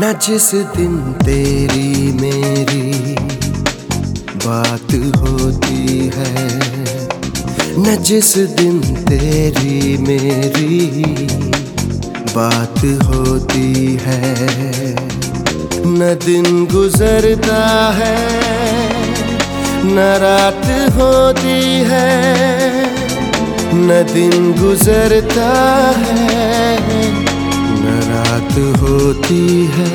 न जिस दिन तेरी मेरी बात होती है, न जिस दिन तेरी मेरी बात होती है, न दिन गुजरता है, न रात होती है, न दिन गुजरता है। होती है।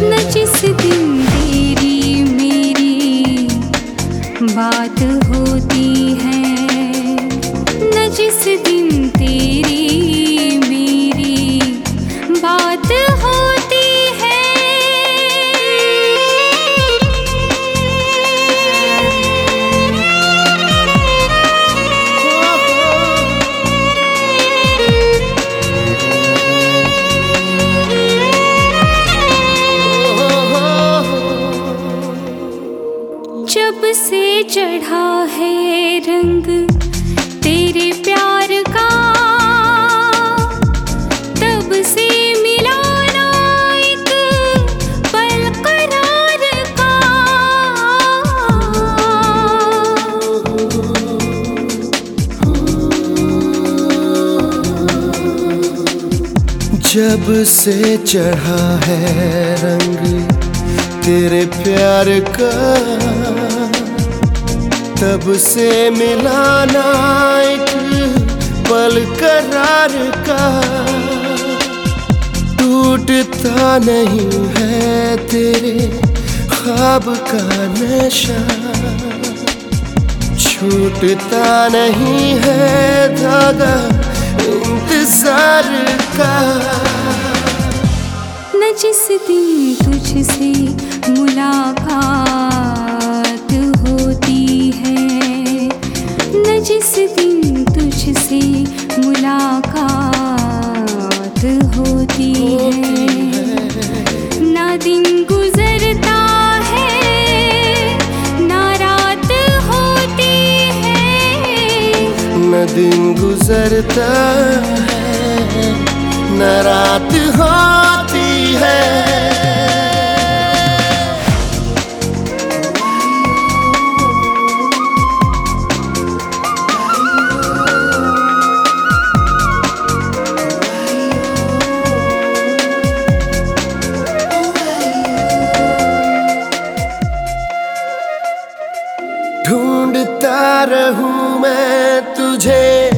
न जिस दिन तेरी मेरी बात होती है न जिस दिन तेरी जब से चढ़ा है रंग तेरे प्यार का, तब से मिला एक पल करार का। जब से चढ़ा है रंग तेरे प्यार का, तब से मिलाना एक पल करार का। टूटता नहीं है तेरे ख्वाब का नशा, छूटता नहीं है धागा इंतज़ार का। न जिस दिन तुझसे मुलाकात होती है। न जिस दिन तुझसे मुलाकात होती है। ना दिन गुजरता है ना रात होती है। न दिन गुजरता है न रात होती ढूंढता रहूँ मैं तुझे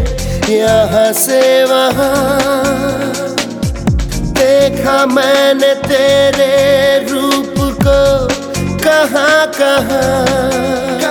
यहाँ से वहाँ। देखा मैंने तेरे रूप को कहाँ कहाँ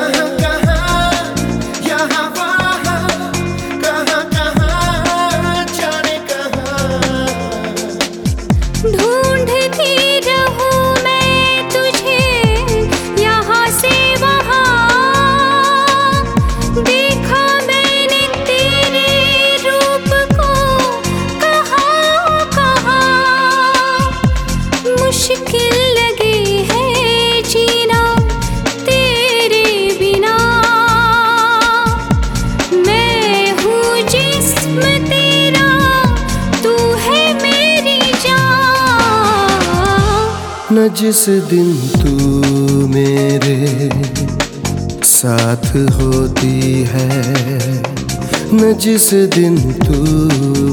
न जिस दिन तू मेरे साथ होती है, न जिस दिन तू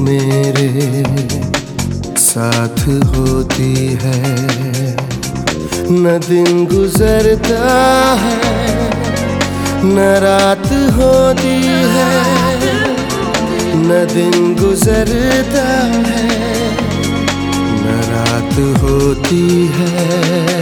मेरे साथ होती है, न दिन गुजरता है, न रात होती है, न दिन गुजरता है। होती है।